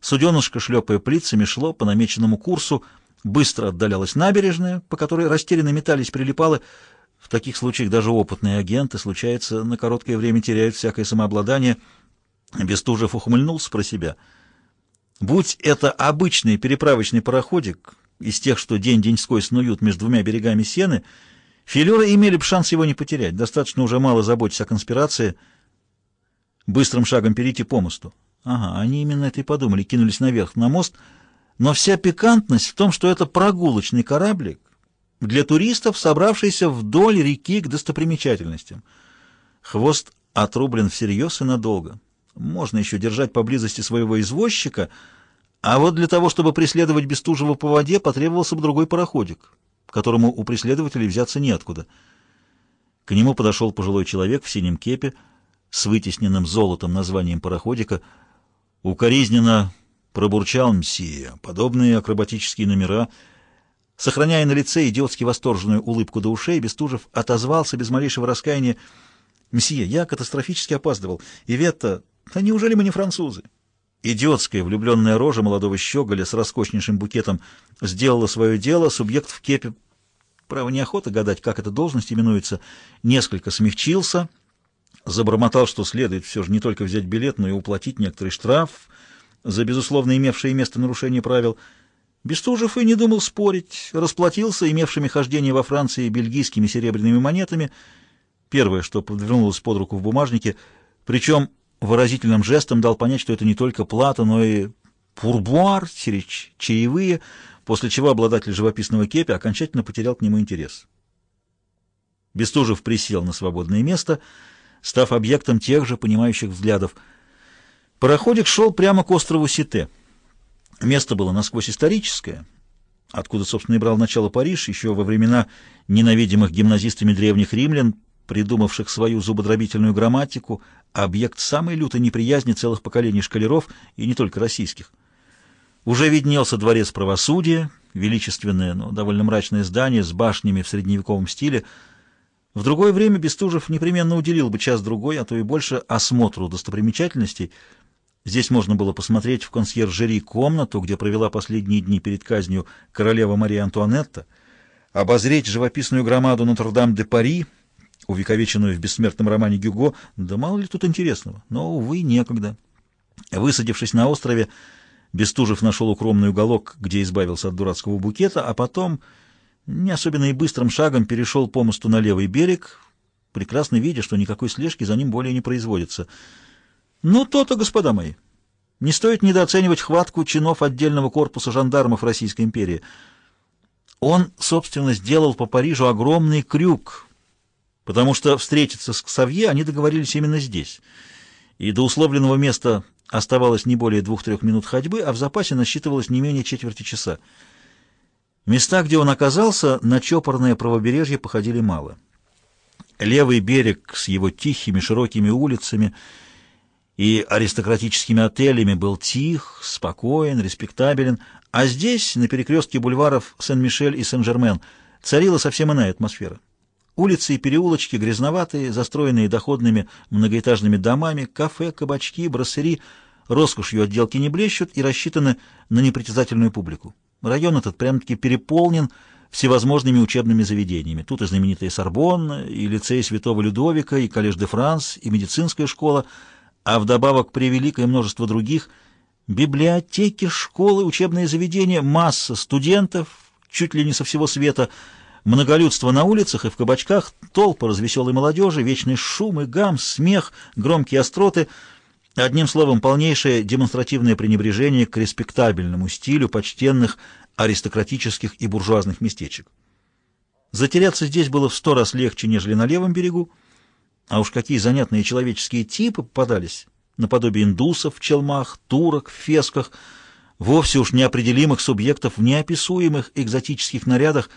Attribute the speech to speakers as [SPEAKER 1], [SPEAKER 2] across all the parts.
[SPEAKER 1] Суденышко, шлепая плицами, шло по намеченному курсу, быстро отдалялась набережная, по которой растерянно метались прилипалы. В таких случаях даже опытные агенты, случается, на короткое время теряют всякое самообладание. Бестужев ухмыльнулся про себя. Будь это обычный переправочный пароходик из тех, что день-деньской снуют между двумя берегами Сены, филеры имели бы шанс его не потерять. Достаточно уже мало заботиться о конспирации, быстрым шагом перейти по мосту. Ага, они именно это и подумали, кинулись наверх на мост, но вся пикантность в том, что это прогулочный кораблик для туристов, собравшийся вдоль реки к достопримечательностям. Хвост отрублен всерьез и надолго. Можно еще держать поблизости своего извозчика, а вот для того, чтобы преследовать Бестужева по воде, потребовался бы другой пароходик, которому у преследователей взяться неоткуда. К нему подошел пожилой человек в синем кепе с вытесненным золотом названием пароходика — Укоризненно пробурчал мсье. Подобные акробатические номера, сохраняя на лице идиотски восторженную улыбку до ушей, Бестужев отозвался без малейшего раскаяния. «Мсье, я катастрофически опаздывал. Иветта, а неужели мы не французы?» Идиотская влюбленная рожа молодого щеголя с роскошнейшим букетом сделала свое дело, субъект в кепе, право неохота гадать, как эта должность именуется, несколько смягчился — забормотал, что следует все же не только взять билет, но и уплатить некоторый штраф за, безусловно, имевшее место нарушение правил. Бестужев и не думал спорить, расплатился имевшими хождение во Франции бельгийскими серебряными монетами, первое, что подвернулось под руку в бумажнике, причем выразительным жестом дал понять, что это не только плата, но и пурбуар, чаевые, после чего обладатель живописного кепи окончательно потерял к нему интерес. Бестужев присел на свободное место — став объектом тех же понимающих взглядов. Пароходик шел прямо к острову Сите. Место было насквозь историческое, откуда, собственно, и брал начало Париж, еще во времена ненавидимых гимназистами древних римлян, придумавших свою зубодробительную грамматику, объект самой лютой неприязни целых поколений шкалеров, и не только российских. Уже виднелся дворец правосудия, величественное, но довольно мрачное здание с башнями в средневековом стиле, в другое время Бестужев непременно уделил бы час-другой, а то и больше, осмотру достопримечательностей. Здесь можно было посмотреть в консьержери комнату, где провела последние дни перед казнью королева Мария Антуанетта, обозреть живописную громаду Нотр-Дам-де-Пари, увековеченную в бессмертном романе Гюго, да мало ли тут интересного, но, увы, некогда. Высадившись на острове, Бестужев нашел укромный уголок, где избавился от дурацкого букета, а потом не особенно и быстрым шагом перешел по мосту на левый берег, прекрасно видя, что никакой слежки за ним более не производится. Ну, то-то, господа мои. Не стоит недооценивать хватку чинов отдельного корпуса жандармов Российской империи. Он, собственно, сделал по Парижу огромный крюк, потому что встретиться с Ксавье они договорились именно здесь. И до условленного места оставалось не более двух-трех минут ходьбы, а в запасе насчитывалось не менее четверти часа. Места, где он оказался, на чопорное правобережье походили мало. Левый берег с его тихими широкими улицами и аристократическими отелями был тих, спокоен, респектабелен, а здесь, на перекрестке бульваров Сен-Мишель и Сен-Жермен, царила совсем иная атмосфера. Улицы и переулочки грязноватые, застроенные доходными многоэтажными домами, кафе, кабачки, броссери, роскошью отделки не блещут и рассчитаны на непритязательную публику. Район этот прям-таки переполнен всевозможными учебными заведениями. Тут и знаменитая Сорбонна, и лицей Святого Людовика, и коллеж де Франс, и медицинская школа, а вдобавок превеликое множество других библиотеки, школы, учебные заведения, масса студентов, чуть ли не со всего света, многолюдство на улицах и в кабачках, толпы развеселой молодежи, вечный шум и гам, смех, громкие остроты — Одним словом, полнейшее демонстративное пренебрежение к респектабельному стилю почтенных аристократических и буржуазных местечек. Затеряться здесь было в сто раз легче, нежели на левом берегу, а уж какие занятные человеческие типы попадались, наподобие индусов в челмах, турок в фесках, вовсе уж неопределимых субъектов в неописуемых экзотических нарядах.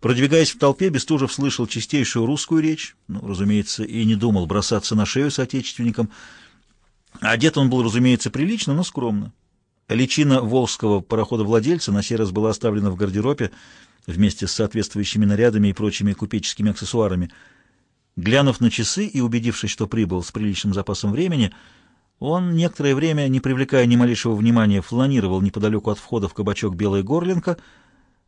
[SPEAKER 1] Продвигаясь в толпе, Бестужев слышал чистейшую русскую речь, ну, разумеется, и не думал бросаться на шею соотечественникам, Одет он был, разумеется, прилично, но скромно. Личина волжского парохода-владельца на сей раз была оставлена в гардеробе вместе с соответствующими нарядами и прочими купеческими аксессуарами. Глянув на часы и убедившись, что прибыл с приличным запасом времени, Он некоторое время, не привлекая ни малейшего внимания, фланировал неподалеку от входа в кабачок «Белая горлинка»,